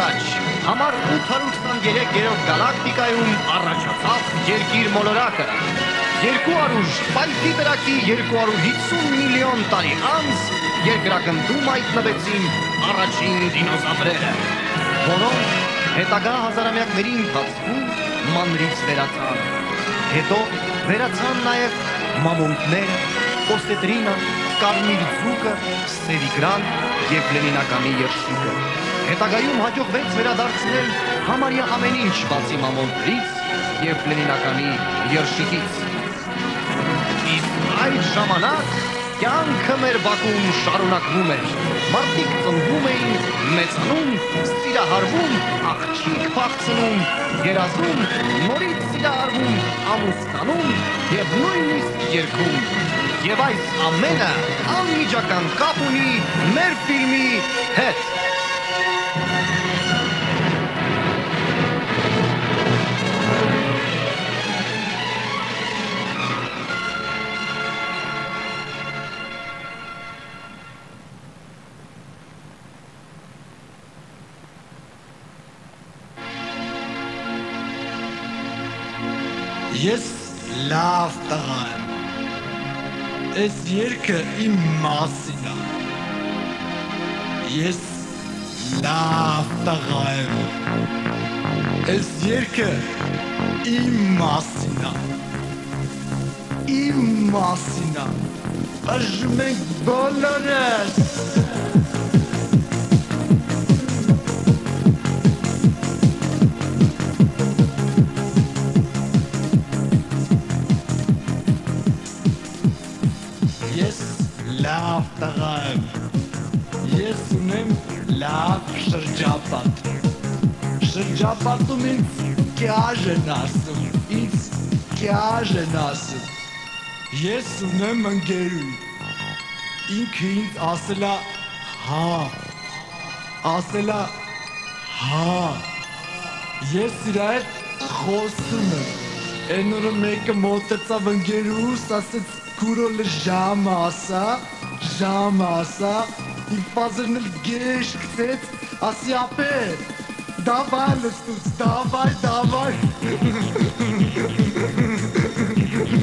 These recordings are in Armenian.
առաջ համար 823-րդ գալակտիկայում առաջացավ երկիր մոլորակը։ Երկու արուժ պայթի տրակի 250 միլիոն տարի անց երկրագնդում հայտնվեցին առաջին դինոզավրերը, որոնք հետագա հազարամյակների ընթացքում մանրից վերացան։ Հետո վերացան նաև մամոնտները, օստետրինը, կարմիր ձուկը, սերիգրան եւ լենինականի երշիկը։ Հետագայում հաջողվեց վերադարձնել համարյա ամեն ինչ բացի մամոնտներից եւ լենինականի երշիկից։ Իսկ այդ ժամանակ կյանքը մեր Բաքվում շարունակվում էր։ Մարդիկ ծնվում էին, մեծանում, սիրահարվում, աղջիկ փախցնում, երազում, նորից սիրահարվում, ամուսնանում եւ նույնիսկ երգում։ Եվ այս ամենը անմիջական կապ ունի մեր ֆիլմի հետ։ Ես լավ տղա եմ։ Այս երկը իմ մասին է։ Ես լավ տղա եմ։ Այս երկը իմ մասին է։ Իմ մասին է։ Բաժում ենք բոլորս։ լավ տղա եմ։ Ես ունեմ լավ շրջապատ։ Շրջապատում ինձ կյաժ են ասում, ինձ կյաժ են ասում։ Ես ունեմ ընկերուհի։ Ինքը ինձ ասելա հա։ Ասելա հա։ Ես իր հետ խոսում եմ։ Այն օրը մեկը մոտեցավ ընկերուս, ասեց քուրոլը ժամ ասա, ժամ ասա, իմ ֆազերն էլ գեշ գցեց, ասի ապե, դավայ լստուց, դավայ, դավայ,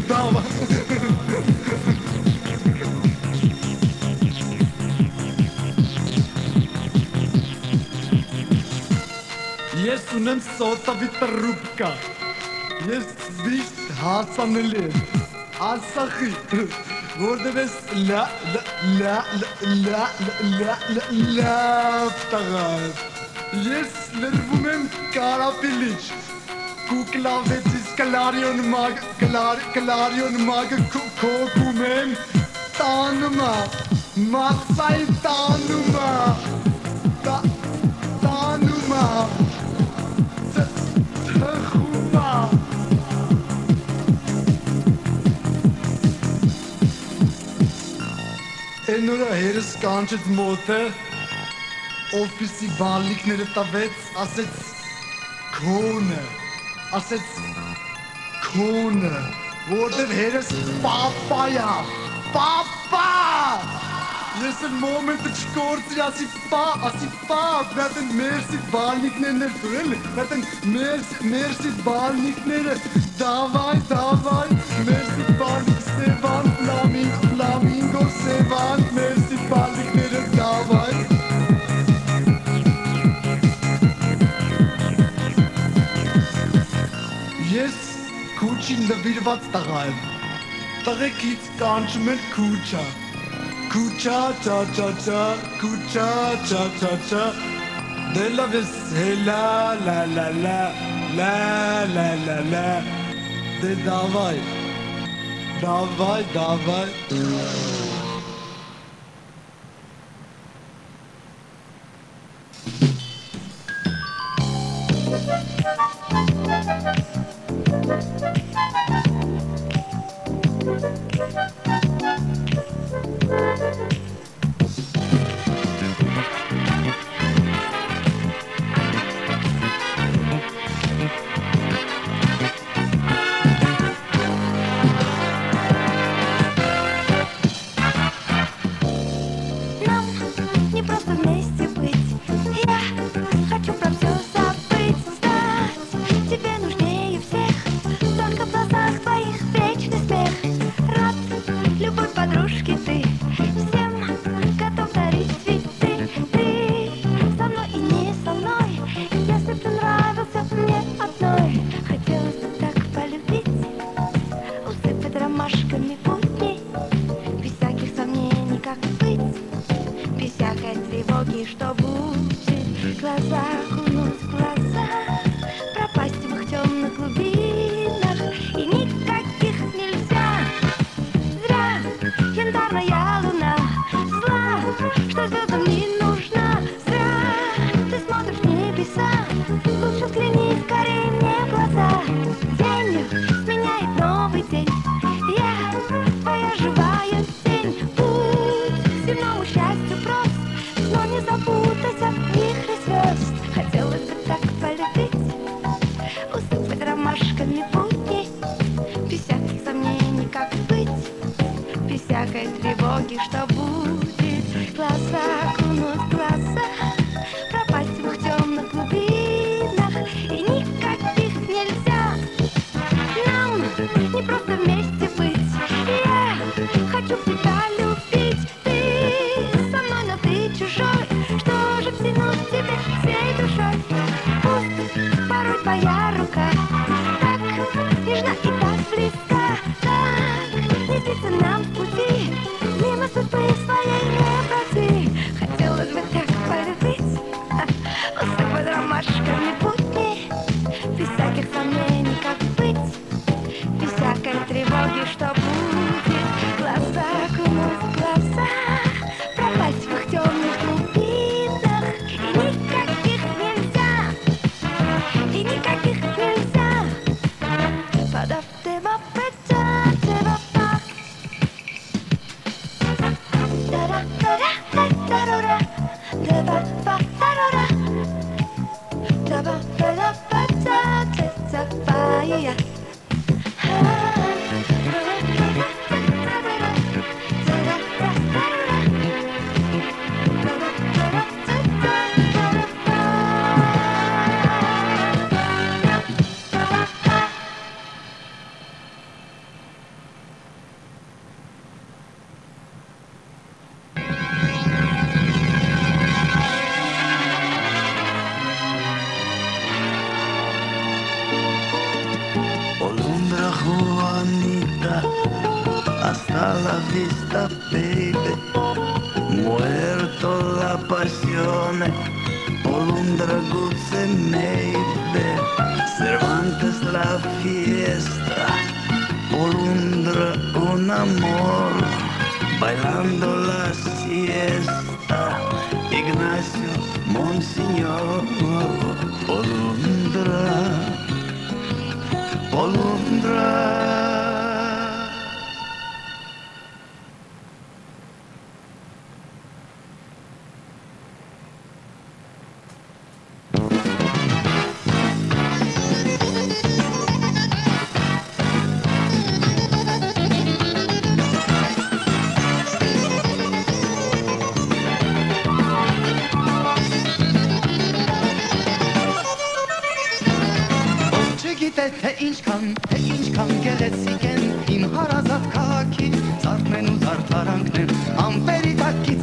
դավայ, Ես ունեմ սոտավիտը ռուբկա, ես միշտ հարցանելի եմ, Asakı. Burada biz la la la la la la la tagar. Yes, lervumem kara piliç. Kukla ve tiz kalaryon mag kalar kalaryon mag kokumem tanıma. Masay tanıma. Այն օրը հերս կանչեց մոտը, օֆիսի բալիկները տվեց, ասեց քոնը, ասեց քոնը, որտեղ հերս պապայա, պապա! Ես էլ մոմենտը չկործի, ասի պա, ասի պա, բրատեն մերսի բալնիկներն էր դուրել, բրատեն մերսի, մերսի բալնիկները, դավայ, դավայ, մերսի բալնիկ, Սևան, ֆլամինգ, ֆլամինգո, Սևան, մերսի բալնիկները, դավայ, Ես քուչին նվիրված տղա եմ։ Տղեկից կանչում են քուչա։ Քուչա չա չա չա, քուչա չա չա չա։ Դե լավ ես հելա լա լա լա լա լա լա լա։ Դե դավայ։ Դավայ, դավայ։ está por un, un amor, bailando la siesta, Ignacio Monseñor, polundra, polundra. թե ինչքան, թե ինչքան գեղեցիկ են իմ հարազատ քաղաքի ծառներն ու զարդարանքներն, ամպերի տակի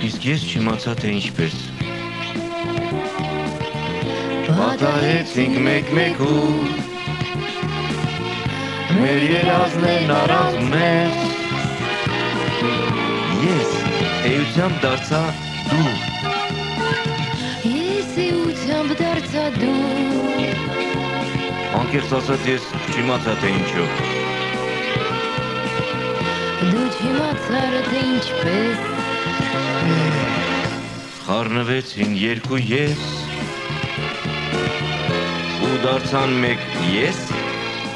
Իսկ ես չիմացա թե ինչպես Պատահեցինք մեկ-մեկու Մեր երազներն առանց մեզ Ես էությամբ դարձա դու Ես էությամբ դարձա դու Անկեղծ ասած ես չիմացա թե ինչով Դու չիմացար թե ինչպես Խառնվեցին երկու ես ու դարձան մեկ ես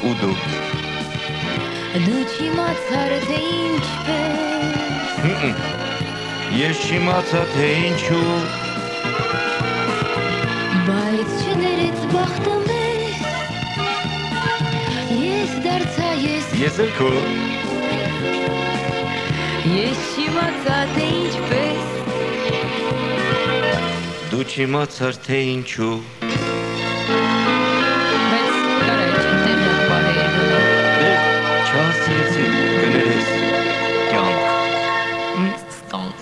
ու դու Դու չիմացար թե ինչպես Ես չիմացա թե ինչու Բայց չներեց բախտը մեզ Ես դարձա ես Ես էլ քո Ես չիմացա թե ինչպես դու չիմացար թե ինչու Բայց կարա չտեղ պահեր դե չհասցրեցի կներես կյանք Ստոնք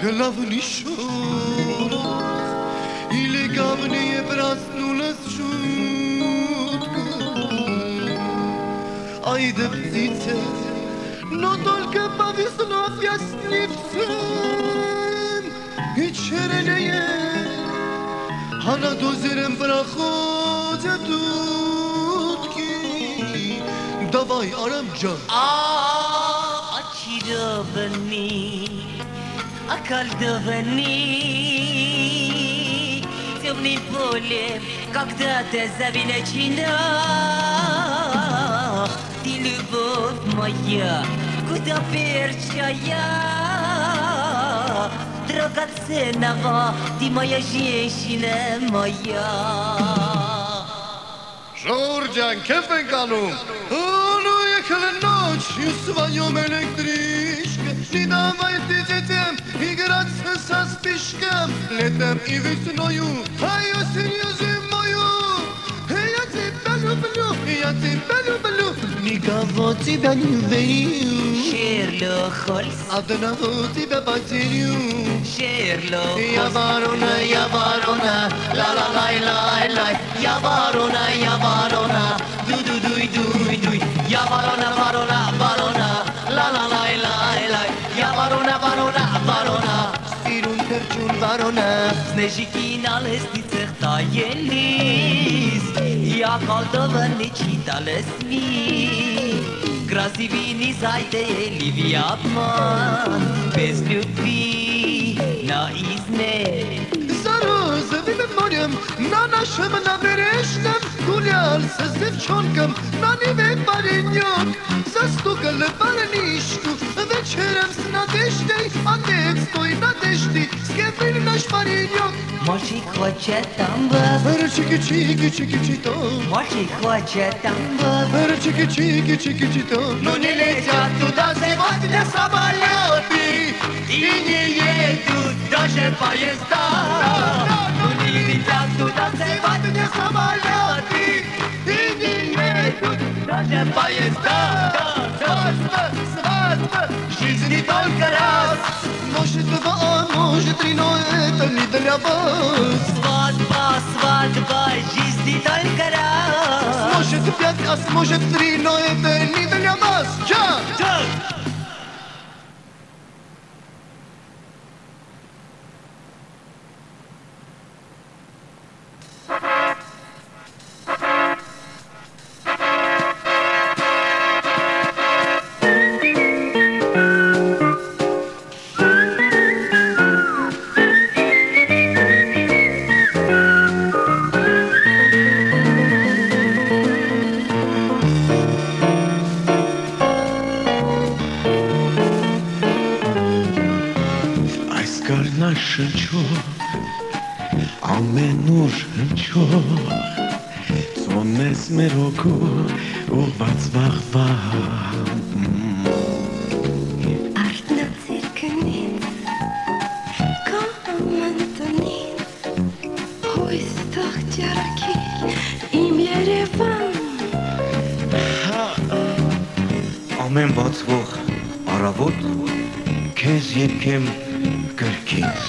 Գլավնի Ai de vizite No только по весну я с ним сын И чернее Она дозерем проходит утки Давай, Арамджан А, очередь вниз akal döveni Темный поле, когда ты завиночена любовь моя, куда перчая, драгоценного ты моя женщина моя. Жорджан, кефенкану, ну ехали ночью в своем электричке, не давайте детям играться со спичком, летом и весною, а я серьезно мою, я тебя люблю, я тебя Никого тебя не верю Шерлок Холмс Одного тебя потерю Шерлок Холмс Я ворона, я ворона Ла-ла-лай-лай-лай Я ворона, я ворона Ду-ду-дуй-дуй-дуй Я ворона, ворона, ворона Ла-ла-лай-лай-лай Я ворона, ворона, ворона Սիրուն թրջուն վարոնա Սնեժիկին ալեստի ցեղ տայելիս Ia Moldova necita lesbi Красивини зайте ели в обман Без любви наизне molim Na naszym, na wyrysznym Kuliar ze dziewczonkiem Na niwie paleniok Zastukali paleniszku Wieczorem z nadeżdżej A nie stoi nadeżdżej Skiewyl nasz paleniok Moshi хоче там баба Чики чики чики чито Моші хоче там баба Чики чики чики чито Ну не летят туда сегодня самолеты И не едут даже поезда летят туда сливать мне самолеты И не едут даже поезда. Свадьба, свадьба, жизни только раз. А может два, может три, но это не для вас. Свадьба, свадьба, жизни только раз. Может пять, а может три, но это не для вас. Чак, чак Ամեն բացվող առավոտ քեզ եկեմ գրքից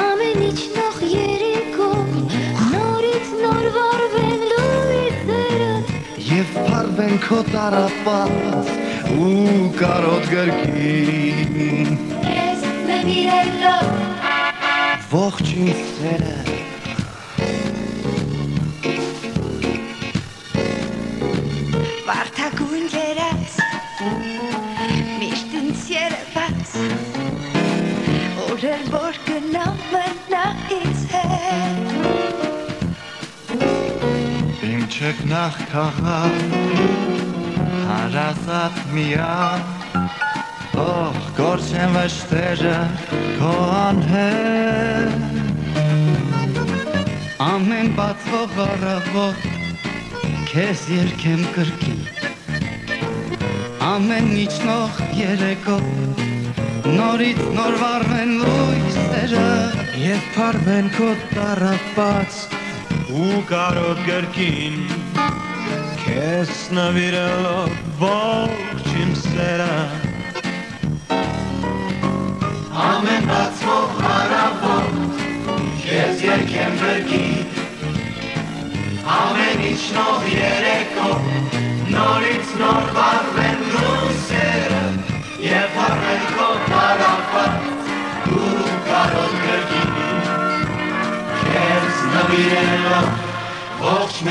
Ամեն իջնող երեկո նորից նոր վարվեն լույսերը Եվ փարվեն քո տարապած ու կարոտ գրքին Ես նվիրելով Ողջ իմ սերը վարդագույն երաց միշտ ինձ երևաց օրեր որ գնամ մնա ինձ հետ Իմ չեք նախ քաղաք Հարազատ միան Ող գործեն վշտերը քո անհետ Ամեն բացվող առավոտ քեզ երկեմ կրկի Ամեն իջնող երեկո նորից նոր վառվեն լույսերը Եվ փարվեն քո տարապած ու կարոտ գրքին Քեզ նվիրելով ողջ իմ սերը Ամեն բացվող հարավոտ Քեզ երկեմ գրքի Ամեն իջնող երեկո Նորից նոր վարվեն լույսերը Եվ վարվեն քո տարապատ Ու կարոտ գրքի Քեզ նվիրելով Ողջ